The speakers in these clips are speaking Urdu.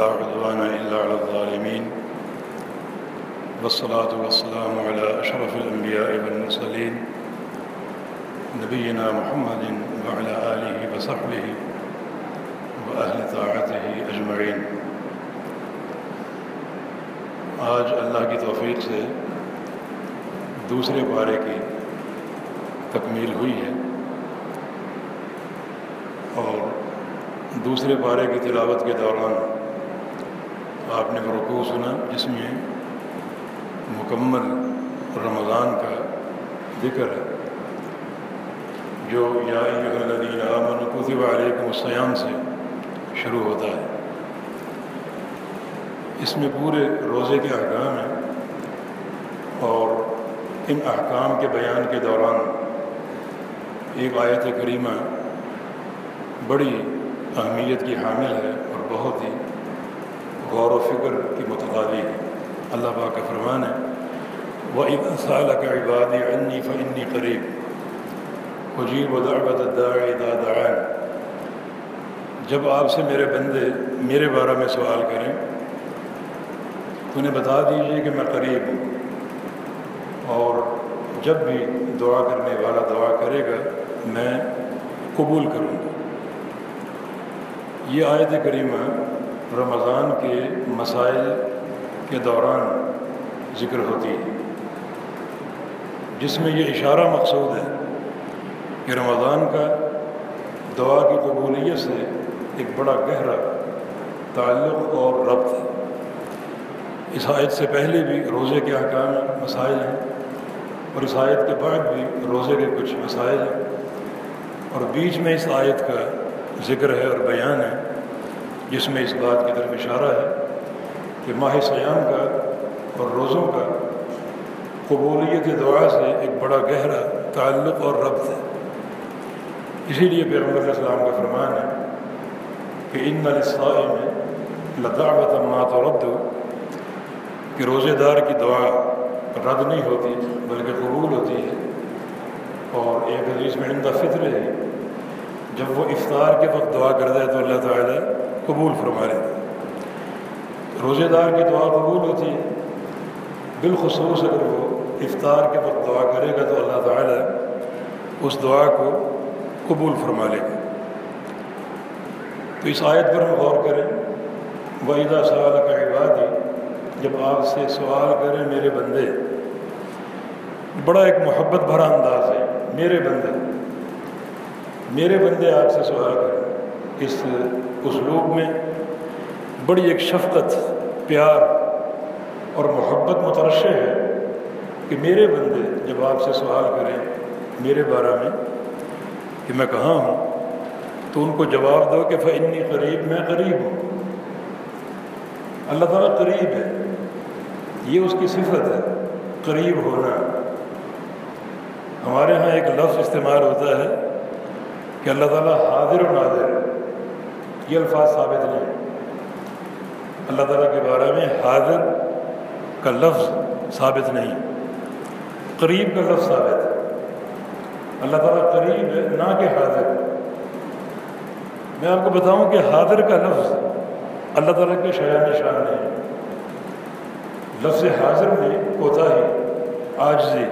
ولا عدوان إلا على الظالمين. والصلاة والسلام على أشرف الأنبياء والمرسلين. نبينا محمد وعلى آله وصحبه وأهل طاعته أجمعين. آج اللہ کی توفیق سے دوسرے پارے کی تکمیل ہوئی ہے اور دوسرے پارے کی تلاوت کے دوران آپ نے وہ رکوع سنا، جس میں مکمل رمضان کا ذکر ہے، جو یا الذین آمنوا کتب علیکم الصیام سے شروع ہوتا ہے۔ اس میں پورے روزے کے احکام ہیں اور ان احکام کے بیان کے دوران ایک آیت کریمہ بڑی اہمیت کی حامل ہے اور بہت ہی غور و فکر کی متقابل ہے۔ اللہ پاک کا فرمان ہے وہ ایک کا عبادی عنی فنی قریب حجیب و دعوت دعائن جب آپ سے میرے بندے، میرے بارے میں سوال کریں تو انہیں بتا دیجیے کہ میں قریب ہوں۔ اور جب بھی دعا کرنے والا دعا کرے گا، میں قبول کروں گا۔ یہ آیت کریمہ رمضان کے مسائل کے دوران ذکر ہوتی ہے۔ جس میں یہ اشارہ مقصود ہے کہ رمضان کا دعا کی قبولیت سے ایک بڑا گہرا تعلق اور ربط ہے۔ اس آیت سے پہلے بھی روزے کے احکام مسائل ہیں اور اس آیت کے بعد بھی روزے کے کچھ مسائل ہیں۔ اور بیچ میں اس آیت کا ذکر ہے اور بیان ہے جس میں اس بات کی طرف اشارہ ہے کہ ماہ سیام کا اور روزوں کا قبولیت دعا سے ایک بڑا گہرا تعلق اور ربط ہے۔ اسی لیے پیغمبر علیہ السلام کا فرمان ہے کہ ان نلسائے میں لدعوت مات و رد کہ روزے دار کی دعا رد نہیں ہوتی بلکہ قبول ہوتی ہے اور ایک حدیث میں عندہ فطر ہے جب وہ افطار کے وقت دعا کر دے تو اللہ تعالیٰ قبول فرما لیتے روزے دار کی دعا قبول ہوتی ہے۔ بالخصوص اگر وہ افطار کے وقت دعا کرے گا تو اللہ تعالیٰ اس دعا کو قبول فرما لے گا۔ تو اس آیت پر ہم غور کریں۔ وحیدہ سوال کا عبادی جب آپ سے سوال کریں میرے بندے، بڑا ایک محبت بھرا انداز ہے۔ میرے بندے میرے بندے آپ سے سوال کریں۔ اس اسلوب میں بڑی ایک شفقت، پیار اور محبت مترشع ہے کہ میرے بندے جب آپ سے سوال کریں میرے بارے میں کہ میں کہاں ہوں، تو ان کو جواب دو کہ فنی قریب میں قریب ہوں۔ اللہ تعالیٰ قریب ہے۔ یہ اس کی صفت ہے، قریب ہونا۔ ہمارے ہاں ایک لفظ استعمال ہوتا ہے کہ اللہ تعالیٰ حاضر و ناظر یہ الفاظ ثابت نہیں اللہ تعالیٰ کے بارے میں حاضر کا لفظ ثابت نہیں قریب کا لفظ ثابت ہے۔ اللہ تعالیٰ قریب ہے، نہ کہ حاضر۔ میں آپ کو بتاؤں کہ حاضر کا لفظ اللہ تعالیٰ کے شاعر نشان نہیں لفظ حاضر میں ہوتا ہی آجزی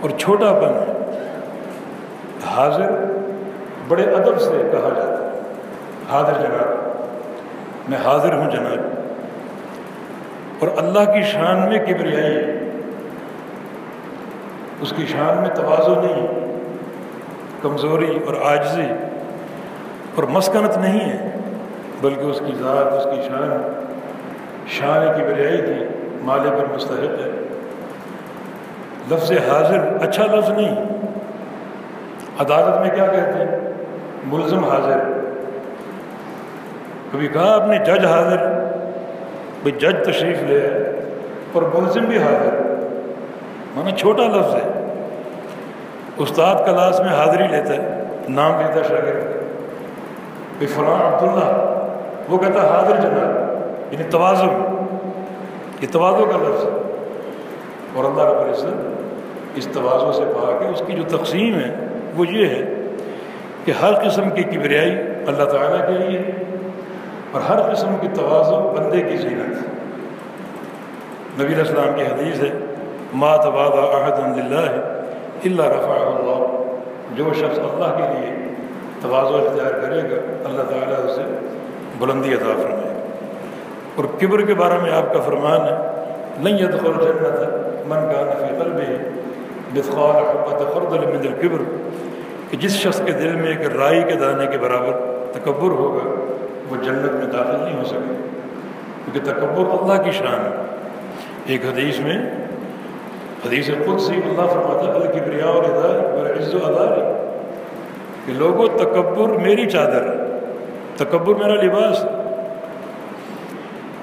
اور چھوٹا پن ہے حاضر بڑے ادب سے کہا جاتا ہے۔ حاضر جناب، میں حاضر ہوں جناب۔ اور اللہ کی شان میں کبریائی ہے۔ اس کی شان میں توازو نہیں کمزوری اور آجزی اور مسکنت نہیں ہے، بلکہ اس کی ذات، اس کی شان شان کی بریائی کی مالک اور مستحق ہے۔ لفظ حاضر اچھا لفظ نہیں۔ عدالت میں کیا کہتے ہیں؟ ملزم حاضر۔ کبھی کہا آپ نے جج حاضر بھائی جج تشریف لے، اور ملزم بھی حاضر۔ مانا چھوٹا لفظ ہے۔ استاد کلاس میں حاضری لیتا ہے، نام لیتا شاگرد بھائی فلاں عبداللہ، وہ کہتا ہے حاضر جناب یعنی توازن یہ توازو کا لفظ ہے۔ اور اللہ رب العزت اس توازو سے پا کے اس کی جو تقسیم ہے وہ یہ ہے کہ ہر قسم کی کبریائی اللہ تعالیٰ کے لیے اور ہر قسم کی توازو بندے کی زینت نبی السلام کی حدیث ہے، ما تباد عہد اللہ اللہ رفع اللہ. جو شخص اللہ کے لیے توازو اختیار کرے گا، اللہ تعالیٰ اسے بلندی عطا فرمائے۔ اور کبر کے بارے میں آپ کا فرمان ہے نہیں يدخل جنت من کا نفی قلبه مثقال حبت خردل من الكبر۔ کہ جس شخص کے دل میں ایک رائی کے دانے کے برابر تکبر ہوگا، وہ جنت میں داخل نہیں ہو سکے۔ کیونکہ تکبر اللہ کی شان ہے۔ ایک حدیث میں، حدیث قدسی اللہ فرماتا الکبریا اور ادار عز و ادار کہ لوگوں، تکبر میری چادر ہے، تکبر میرا لباس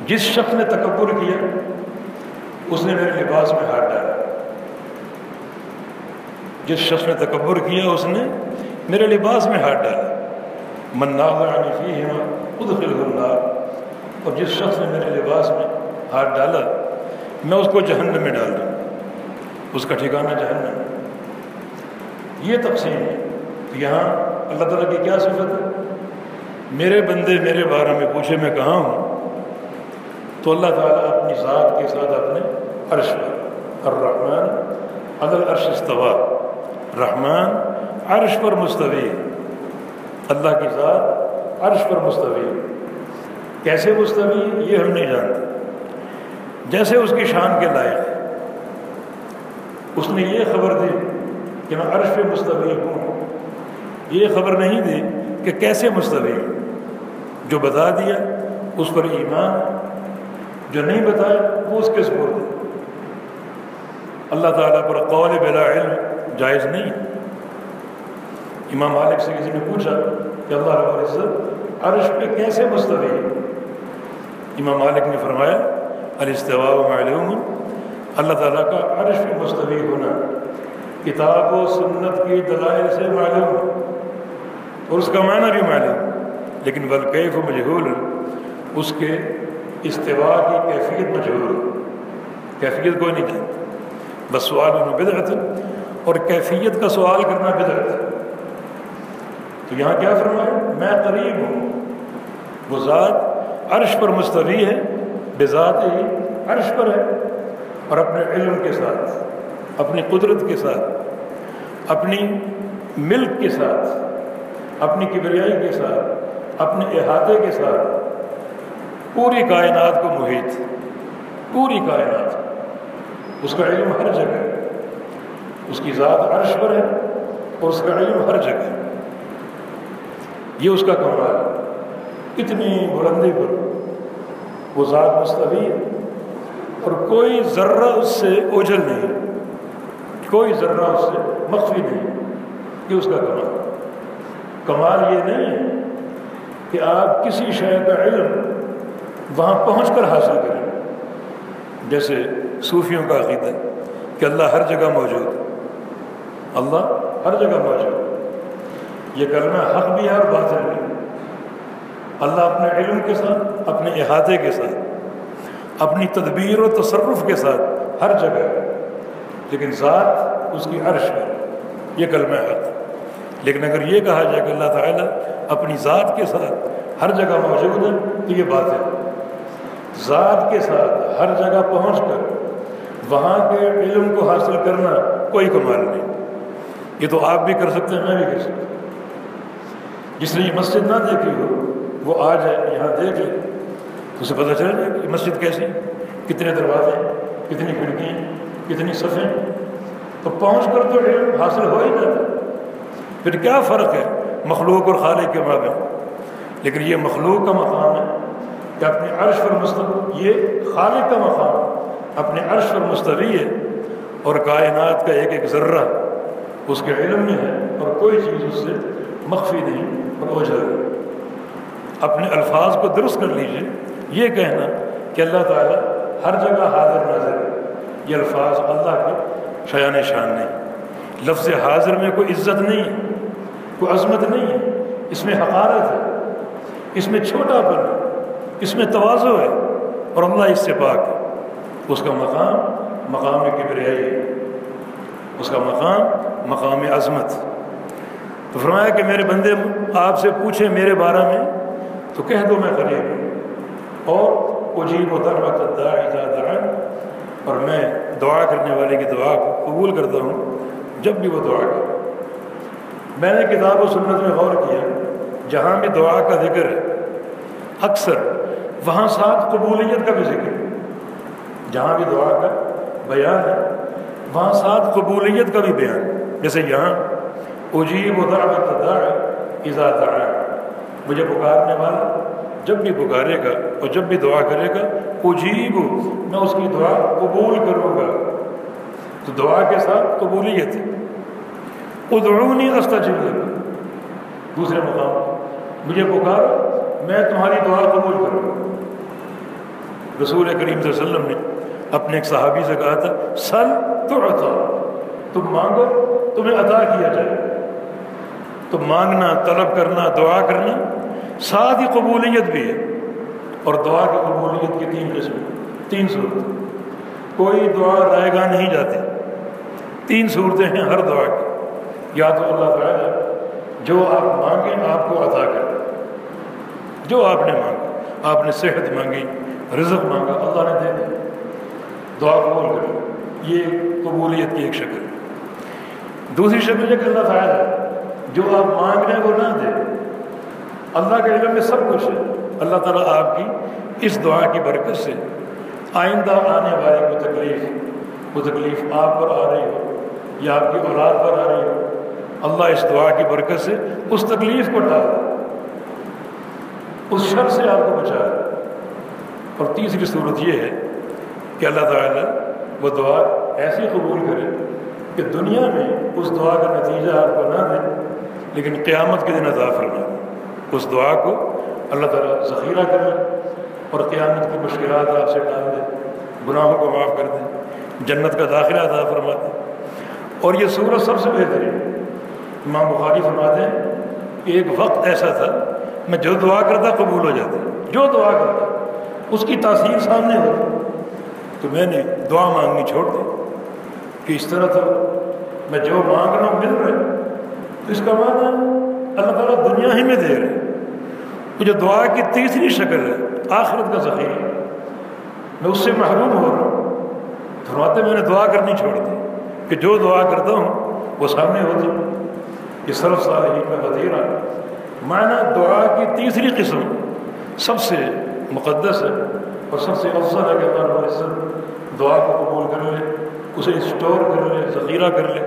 جس شخص نے تکبر کیا، اس نے میرے لباس میں ہاتھ ڈالا۔ جس شخص نے تکبر کیا اس نے، میرے لباس میں ہاتھ ڈالا۔ منافی فی خود خود اور جس شخص نے میرے لباس میں ہاتھ ڈالا، میں اس کو جہنم میں ڈال دوں۔ اس کا ٹھکانہ جہنم۔ یہ تقسیم ہے۔ یہاں اللہ تعالیٰ کی کیا صفت ہے؟ میرے بندے میرے بارے میں پوچھے میں کہاں ہوں؟ تو اللہ تعالیٰ اپنی ذات کے ساتھ اپنے عرش پر۔ الرحمن عدل عرش استوا رحمان، عرش پر مستوی۔ اللہ کی ذات عرش پر مستوی۔ کیسے مستوی؟ یہ ہم نہیں جانتے۔ جیسے اس کی شان کے لائق۔ اس نے یہ خبر دی کہ میں عرش پہ مستوی ہوں۔ یہ خبر نہیں دی کہ کیسے مستوی۔ جو بتا دیا، اس پر ایمان۔ جو نہیں بتایا، وہ اس کے سپرد ہے اللہ تعالیٰ پر قول بلا علم جائز نہیں۔ امام مالک سے کسی نے پوچھا کہ اللہ رب العزت عرش پہ کیسے مستوی ہے؟ امام مالک نے فرمایا، الاستواء معلوم۔ اللہ تعالیٰ کا عرش پہ مستوی ہونا کتاب و سنت کی دلائل سے معلوم۔ اور اس کا معنی بھی معلوم۔ لیکن بلکیف و مجہول، اس کے استوا کی کیفیت مجہول۔ کیفیت کوئی نہیں جانتا۔ بس سوال انہوں بدعت۔ اور کیفیت کا سوال کرنا بدعت تو یہاں کیا فرمایا؟ میں قریب ہوں۔ وہ ذات عرش پر مستوی ہے، بے ذات ہی عرش پر ہے، اور اپنے علم کے ساتھ، اپنی قدرت کے ساتھ، اپنی ملک کے ساتھ، اپنی کبریائی کے ساتھ، اپنے احاطے کے ساتھ، پوری کائنات کو محیط، پوری کائنات۔ اس کا علم ہر جگہ ہے۔ اس کی ذات عرش پر ہے اور اس کا علم ہر جگہ یہ اس کا کمرہ ہے۔ اتنی بلندی پر۔ وہ ذات مستوی ہے اور کوئی ذرہ اس سے اوجل نہیں کوئی ذرہ اس سے مخفی نہیں یہ اس کا کمال کمال یہ نہیں ہے کہ آپ کسی شہر کا علم وہاں پہنچ کر حاصل کریں۔ جیسے صوفیوں کا عقیدہ کہ اللہ ہر جگہ موجود ہے۔ اللہ ہر جگہ موجود یہ کلمہ حق بھی ہے اور باطل بھی۔ اللہ اپنے علم کے ساتھ، اپنے احاطے کے ساتھ، اپنی تدبیر و تصرف کے ساتھ ہر جگہ لیکن ذات اس کی عرش ہے۔ یہ کلمہ حق لیکن اگر یہ کہا جائے کہ اللہ تعالیٰ اپنی ذات کے ساتھ ہر جگہ موجود ہے، تو یہ بات ہے۔ ذات کے ساتھ ہر جگہ پہنچ کر وہاں کے علم کو حاصل کرنا کوئی کمال نہیں۔ یہ تو آپ بھی کر سکتے ہیں، میں بھی کر سکتا ہوں۔ جس نے یہ مسجد نہ دیکھی ہو، وہ آ جائے یہاں دیکھ لے اسے پتہ چل جائے کہ مسجد کیسی کتنے دروازے کتنی کھڑکیاں کتنی صفیں تو پہنچ کر تو علم حاصل ہو ہی جاتا پھر کیا فرق ہے مخلوق اور خالق کے مابین؟ لیکن یہ مخلوق کا مقام ہے کہ اپنے عرش پر مستوی، یہ خالق کا مقام اپنے عرش پر مستوی ہے اور کائنات کا ایک ایک ذرہ اس کے علم میں ہے اور کوئی چیز اس سے مخفی نہیں اور اوجھل نہیں اپنے الفاظ کو درست کر لیجیے۔ یہ کہنا کہ اللہ تعالیٰ ہر جگہ حاضر نظر ہے۔ یہ الفاظ اللہ کے شیان شان نہیں لفظ حاضر میں کوئی عزت نہیں ہے، کوئی عظمت نہیں ہے۔ اس میں حقارت ہے، اس میں چھوٹا پن ہے، اس میں توازو ہے، اور اللہ اس سے پاک ہے۔ اس کا مقام مقام کبریائی ہے۔ اس کا مقام مقام عظمت۔ تو فرمایا کہ میرے بندے، آپ سے پوچھیں میرے بارے میں، تو کہہ دو میں قریب ہوں۔ اور عجیب و درمت دعائیں اور میں دعا کرنے والے کی دعا کو قبول کرتا ہوں، جب بھی وہ دعا کرے۔ میں نے کتاب و سنت میں غور کیا، جہاں بھی دعا کا ذکر ہے، اکثر وہاں ساتھ قبولیت کا بھی ذکر ہے۔ جہاں بھی دعا کا بیان ہے، وہاں ساتھ قبولیت کا بھی بیان ہے۔ جیسے یہاں عجیب و دعوت دعا۔ مجھے پکارنے والا جب بھی پکارے گا اور جب بھی دعا کرے گا عجیب میں اس کی دعا قبول کروں گا۔ تو دعا کے ساتھ قبولیت۔ ادعونی استجب لگا دوسرے مقام، مجھے پکار، میں تمہاری دعا قبول کروں۔ گا رسول کریم صلی اللہ علیہ وسلم نے اپنے ایک صحابی سے کہا تھا، سل تو عطا تم مانگو، تمہیں عطا کیا جائے۔ تو مانگنا، طلب کرنا، دعا کرنا، ساتھ ہی قبولیت بھی ہے۔ اور دعا کی قبولیت کی تین قسم تین صورت کوئی دعا رائے گاہ نہیں جاتی۔ تین صورتیں ہیں ہر دعا کی۔ یا تو اللہ تعالیٰ جو آپ مانگیں، آپ کو عطا کر جو آپ نے مانگا، آپ نے صحت مانگی، رزق مانگا، اللہ نے دے دیا دعا قبول کر یہ قبولیت کی ایک شکل۔ دوسری شکل ہے کہ اللہ تعالیٰ جو آپ مانگ رہے ہیں وہ نہ دے، اللہ کے علم میں سب کچھ ہے۔ اللہ تعالیٰ آپ کی اس دعا کی برکت سے آئندہ آنے والے کو تکلیف، وہ تکلیف آپ پر آ رہی ہو یا آپ کی اولاد پر آ رہی ہو، اللہ اس دعا کی برکت سے اس تکلیف کو ٹال اس شر سے آپ کو بچا اور تیسری صورت یہ ہے کہ اللہ تعالیٰ وہ دعا ایسی قبول کرے کہ دنیا میں اس دعا کا نتیجہ آپ کو نہ دے لیکن قیامت کے دن عطا فرما اس دعا کو اللہ تعالیٰ ذخیرہ کر لے اور قیامت کی مشکلات آپ سے ڈال دے، گناہوں کو معاف کر دے، جنت کا داخلہ عطا فرما دے۔ اور یہ صورت سب سے بہترین امام بخاری فرماتے ہیں کہ ایک وقت ایسا تھا، میں جو دعا کرتا قبول ہو جاتا، جو دعا کرتا، اس کی تاثیر سامنے ہوتی، تو میں نے دعا مانگنی چھوڑ دی۔ کہ اس طرح تھا میں جو مانگ رہا ہوں مل رہے تو اس کا معنی اللہ تعالیٰ دنیا ہی میں دے رہے وہ جو دعا کی تیسری شکل ہے، آخرت کا ذخیرہ۔ میں اس سے محروم ہو رہا ہوں۔ فرماتے میں نے دعا کرنی چھوڑ دی کہ جو دعا کرتا ہوں وہ سامنے ہوتی یہ صرف صالحین کا وزیرہ معنی دعا کی تیسری قسم سب سے مقدس ہے اور سب سے افضل ہے کہ اللہ عزت دعا کو قبول کر لے اسے اسٹور کر لے، ذخیرہ کر لے۔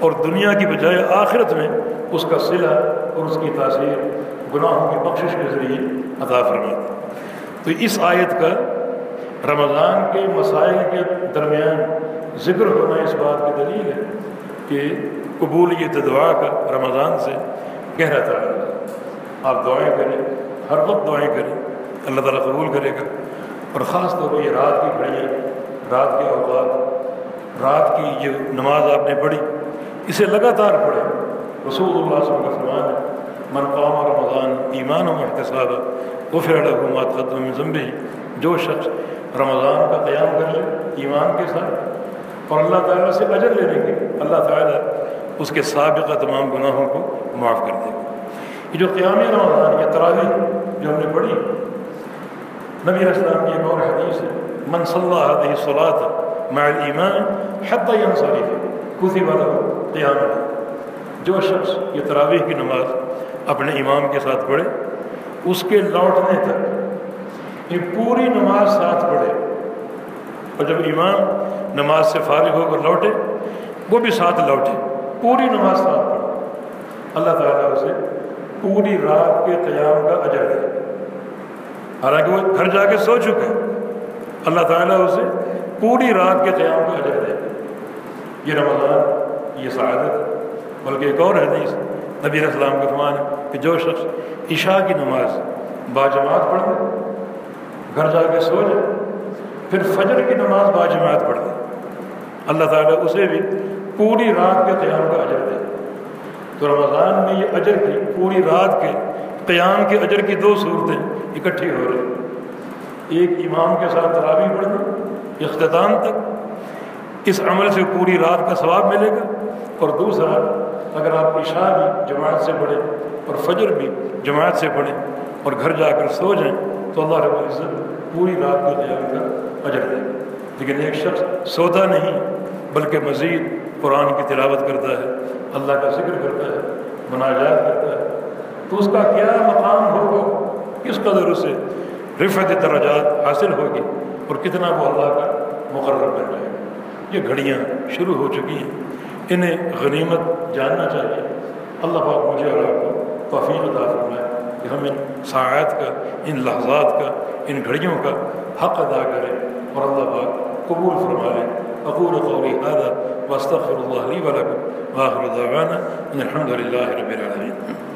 اور دنیا کی بجائے آخرت میں اس کا صلہ اور اس کی تاثیر گناہوں کی بخشش کے ذریعے عطا فرماتی تو اس آیت کا رمضان کے مسائل کے درمیان ذکر ہونا اس بات کی دلیل ہے کہ قبولیت دعا کا رمضان سے گہرا تعلق آپ دعائیں کریں، ہر وقت دعائیں کریں، اللہ تعالیٰ قبول کرے گا۔ اور خاص طور پہ یہ رات کی گھڑیاں، رات کے اوقات رات کی جو نماز آپ نے پڑھی، اسے لگاتار پڑھے رسول اللہ صلی اللہ علیہ وسلم ہے من قام رمضان ایمان و احتساب وہ پھر الحکومات قدم ضمبی جو شخص رمضان کا قیام کر لے ایمان کے ساتھ، اور اللہ تعالیٰ سے اجر لینے کے اللہ تعالیٰ اس کے سابقہ تمام گناہوں کو معاف کر دے گا۔ یہ جو قیام رمضان یا تراوی جو ہم نے پڑھی، نبی اسلام کی ایک اور حدیث ہے، من صلی علیہ صلاح مع ایمان حد انصاری کسی والا قیام جو شخص یہ تراویح کی نماز اپنے امام کے ساتھ پڑھے، اس کے لوٹنے تک یہ پوری نماز ساتھ پڑھے، اور جب امام نماز سے فارغ ہو کر لوٹے، وہ بھی ساتھ لوٹے، پوری نماز ساتھ پڑھے۔ اللہ تعالیٰ اسے پوری رات کے قیام کا اجر ہے حالانکہ وہ گھر جا کے سو چکے اللہ تعالیٰ اسے پوری رات کے قیام کا اجر دے یہ رمضان، یہ سعادت۔ بلکہ ایک اور حدیث، نبی السلام کا فرمان ہے کہ جو شخص عشاء کی نماز باجماعت پڑھ لے، گھر جا کے سو جائے، پھر فجر کی نماز باجماعت پڑھ لے، اللہ تعالیٰ اسے بھی پوری رات کے قیام کا اجر دے۔ تو رمضان میں یہ اجر کی، پوری رات کے قیام کے اجر کی دو صورتیں اکٹھی ہو رہی ایک امام کے ساتھ تراوی پڑھنا اختتام تک اس عمل سے پوری رات کا ثواب ملے گا اور دوسرا، اگر آپ عشاء بھی جماعت سے پڑھیں اور فجر بھی جماعت سے پڑھیں اور گھر جا کر سو جائیں، تو اللہ رب العزت پوری رات کے قیام کا اجر دے گا۔ لیکن ایک شخص سوتا نہیں، بلکہ مزید قرآن کی تلاوت کرتا ہے، اللہ کا ذکر کرتا ہے، مناجات کرتا ہے۔ تو اس کا کیا مقام ہوگا؟ کس قدر اسے رفت درجات حاصل ہوگی اور کتنا وہ اللہ کا مقرر بن جائے گا یہ گھڑیاں شروع ہو چکی ہیں۔ انہیں غنیمت جاننا چاہیے۔ اللہ پاک مجھے اور آپ کو توفیق عطا فرمائے کہ ہم ان ساعت کا، ان لحظات کا، ان گھڑیوں کا حق ادا کریں اور اللہ پاک قبول فرما لیں اقول قولی هذا واستغفر الله لي ولكم۔ واخر دعوانا ان الحمد لله رب العالمين۔